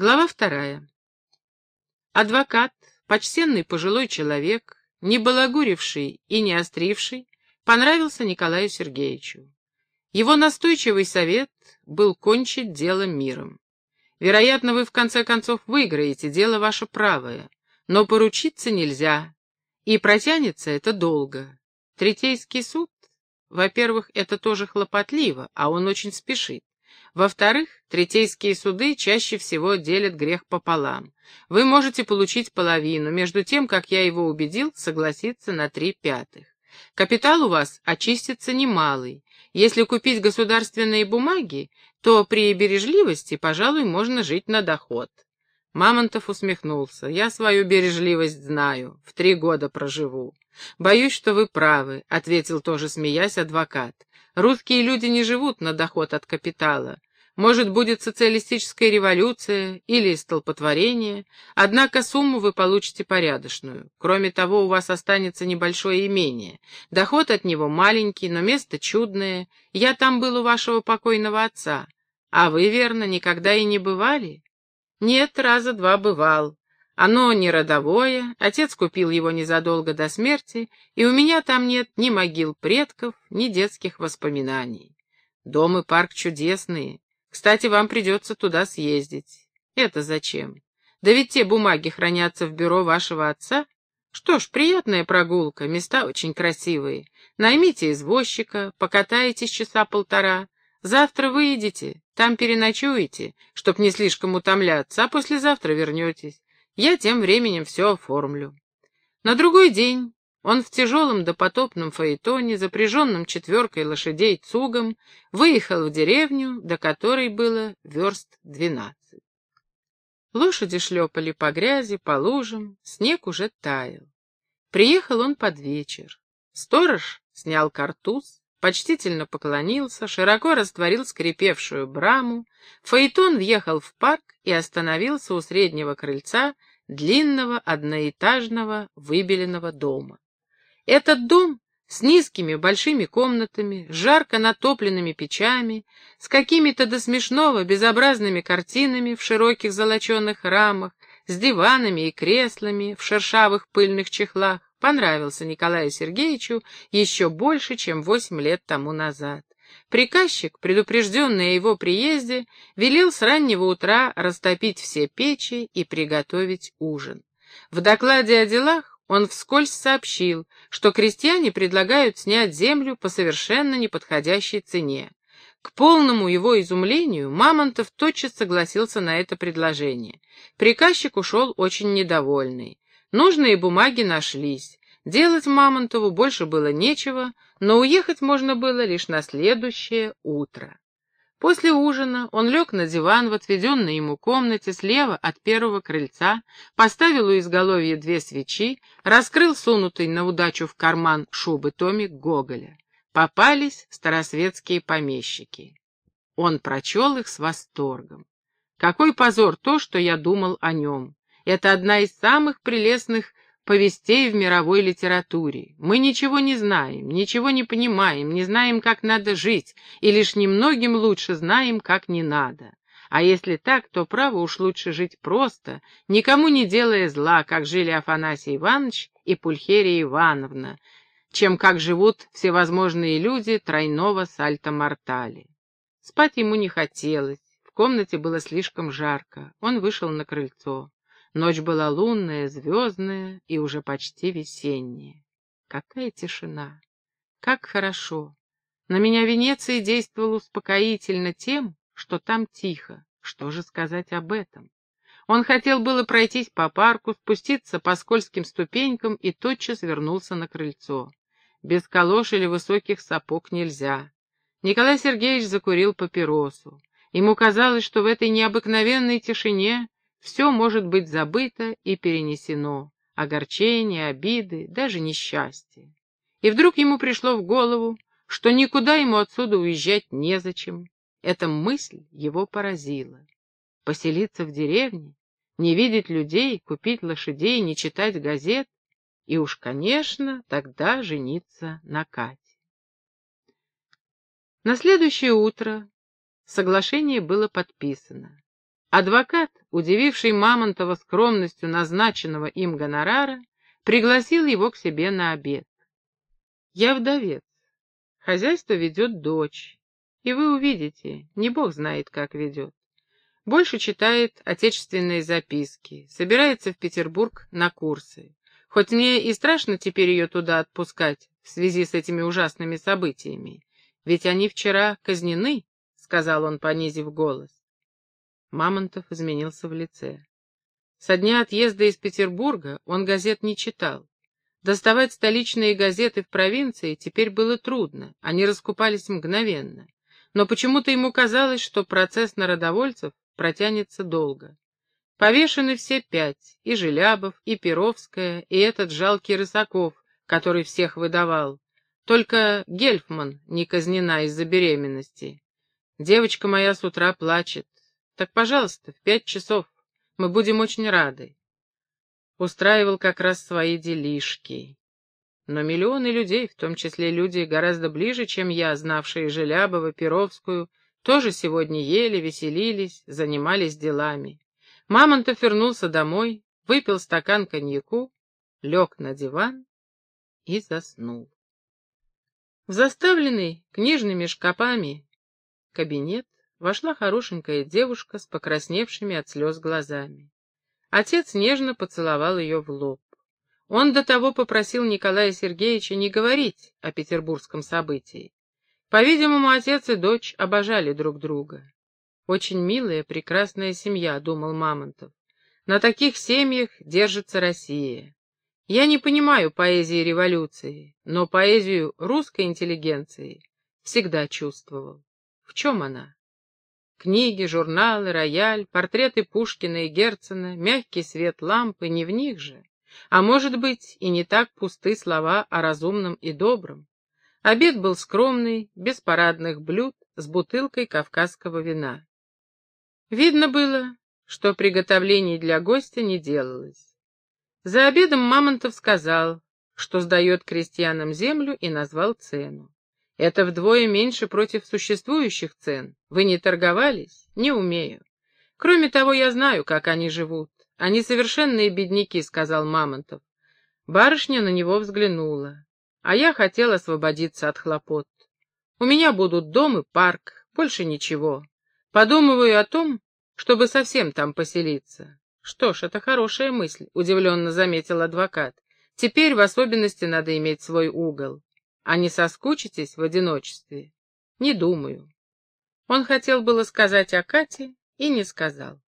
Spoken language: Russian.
Глава вторая. Адвокат, почтенный пожилой человек, не балагуривший и не остривший, понравился Николаю Сергеевичу. Его настойчивый совет был кончить дело миром. Вероятно, вы в конце концов выиграете, дело ваше правое, но поручиться нельзя, и протянется это долго. Третейский суд, во-первых, это тоже хлопотливо, а он очень спешит. Во-вторых, третейские суды чаще всего делят грех пополам. Вы можете получить половину, между тем, как я его убедил, согласиться на три пятых. Капитал у вас очистится немалый. Если купить государственные бумаги, то при бережливости, пожалуй, можно жить на доход. Мамонтов усмехнулся. «Я свою бережливость знаю. В три года проживу». «Боюсь, что вы правы», — ответил тоже, смеясь, адвокат. Русские люди не живут на доход от капитала. Может, будет социалистическая революция или столпотворение, однако сумму вы получите порядочную. Кроме того, у вас останется небольшое имение. Доход от него маленький, но место чудное. Я там был у вашего покойного отца. А вы, верно, никогда и не бывали? Нет, раза два бывал. Оно не родовое, отец купил его незадолго до смерти, и у меня там нет ни могил предков, ни детских воспоминаний. Дом и парк чудесные. Кстати, вам придется туда съездить. Это зачем? Да ведь те бумаги хранятся в бюро вашего отца. Что ж, приятная прогулка, места очень красивые. Наймите извозчика, покатаетесь часа полтора. Завтра выедете, там переночуете, чтоб не слишком утомляться, а послезавтра вернетесь. Я тем временем все оформлю. На другой день он в тяжелом допотопном фаэтоне, запряженном четверкой лошадей цугом, выехал в деревню, до которой было верст двенадцать. Лошади шлепали по грязи, по лужам, снег уже таял. Приехал он под вечер. Сторож снял картуз, почтительно поклонился, широко растворил скрипевшую браму, фаэтон въехал в парк и остановился у среднего крыльца, длинного одноэтажного выбеленного дома. Этот дом с низкими большими комнатами, жарко натопленными печами, с какими-то до смешного безобразными картинами в широких золоченых рамах, с диванами и креслами в шершавых пыльных чехлах, понравился Николаю Сергеевичу еще больше, чем восемь лет тому назад. Приказчик, предупрежденный о его приезде, велел с раннего утра растопить все печи и приготовить ужин. В докладе о делах он вскользь сообщил, что крестьяне предлагают снять землю по совершенно неподходящей цене. К полному его изумлению Мамонтов тотчас согласился на это предложение. Приказчик ушел очень недовольный. Нужные бумаги нашлись. Делать Мамонтову больше было нечего, но уехать можно было лишь на следующее утро. После ужина он лег на диван в отведенной ему комнате слева от первого крыльца, поставил у изголовья две свечи, раскрыл сунутый на удачу в карман шубы томик Гоголя. Попались старосветские помещики. Он прочел их с восторгом. Какой позор то, что я думал о нем. Это одна из самых прелестных повестей в мировой литературе. Мы ничего не знаем, ничего не понимаем, не знаем, как надо жить, и лишь немногим лучше знаем, как не надо. А если так, то право уж лучше жить просто, никому не делая зла, как жили Афанасий Иванович и Пульхерия Ивановна, чем как живут всевозможные люди тройного сальто-мортали. Спать ему не хотелось, в комнате было слишком жарко, он вышел на крыльцо. Ночь была лунная, звездная и уже почти весенняя. Какая тишина! Как хорошо! На меня Венеция действовала успокоительно тем, что там тихо. Что же сказать об этом? Он хотел было пройтись по парку, спуститься по скользким ступенькам и тотчас вернулся на крыльцо. Без калош или высоких сапог нельзя. Николай Сергеевич закурил папиросу. Ему казалось, что в этой необыкновенной тишине все может быть забыто и перенесено, огорчение, обиды, даже несчастье. И вдруг ему пришло в голову, что никуда ему отсюда уезжать незачем. Эта мысль его поразила. Поселиться в деревне, не видеть людей, купить лошадей, не читать газет и уж, конечно, тогда жениться на Кате. На следующее утро соглашение было подписано. Адвокат, удививший Мамонтова скромностью назначенного им гонорара, пригласил его к себе на обед. «Я вдовец. Хозяйство ведет дочь. И вы увидите, не бог знает, как ведет. Больше читает отечественные записки, собирается в Петербург на курсы. Хоть мне и страшно теперь ее туда отпускать в связи с этими ужасными событиями. Ведь они вчера казнены, — сказал он, понизив голос. Мамонтов изменился в лице. Со дня отъезда из Петербурга он газет не читал. Доставать столичные газеты в провинции теперь было трудно, они раскупались мгновенно. Но почему-то ему казалось, что процесс народовольцев протянется долго. Повешены все пять, и Желябов, и Перовская, и этот жалкий Рысаков, который всех выдавал. Только Гельфман не казнена из-за беременности. Девочка моя с утра плачет. Так, пожалуйста, в пять часов. Мы будем очень рады. Устраивал как раз свои делишки. Но миллионы людей, в том числе люди гораздо ближе, чем я, знавшие Желябова, Перовскую, тоже сегодня ели, веселились, занимались делами. Мамонтов вернулся домой, выпил стакан коньяку, лег на диван и заснул. В заставленный книжными шкапами кабинет вошла хорошенькая девушка с покрасневшими от слез глазами. Отец нежно поцеловал ее в лоб. Он до того попросил Николая Сергеевича не говорить о петербургском событии. По-видимому, отец и дочь обожали друг друга. Очень милая, прекрасная семья, думал Мамонтов. На таких семьях держится Россия. Я не понимаю поэзии революции, но поэзию русской интеллигенции всегда чувствовал. В чем она? Книги, журналы, рояль, портреты Пушкина и Герцена, мягкий свет лампы, не в них же. А может быть, и не так пусты слова о разумном и добром. Обед был скромный, без парадных блюд, с бутылкой кавказского вина. Видно было, что приготовлений для гостя не делалось. За обедом Мамонтов сказал, что сдает крестьянам землю и назвал цену. Это вдвое меньше против существующих цен. Вы не торговались? Не умею. Кроме того, я знаю, как они живут. Они совершенные бедняки, сказал Мамонтов. Барышня на него взглянула. А я хотел освободиться от хлопот. У меня будут дом и парк, больше ничего. Подумываю о том, чтобы совсем там поселиться. Что ж, это хорошая мысль, удивленно заметил адвокат. Теперь в особенности надо иметь свой угол. А не соскучитесь в одиночестве? Не думаю. Он хотел было сказать о Кате и не сказал.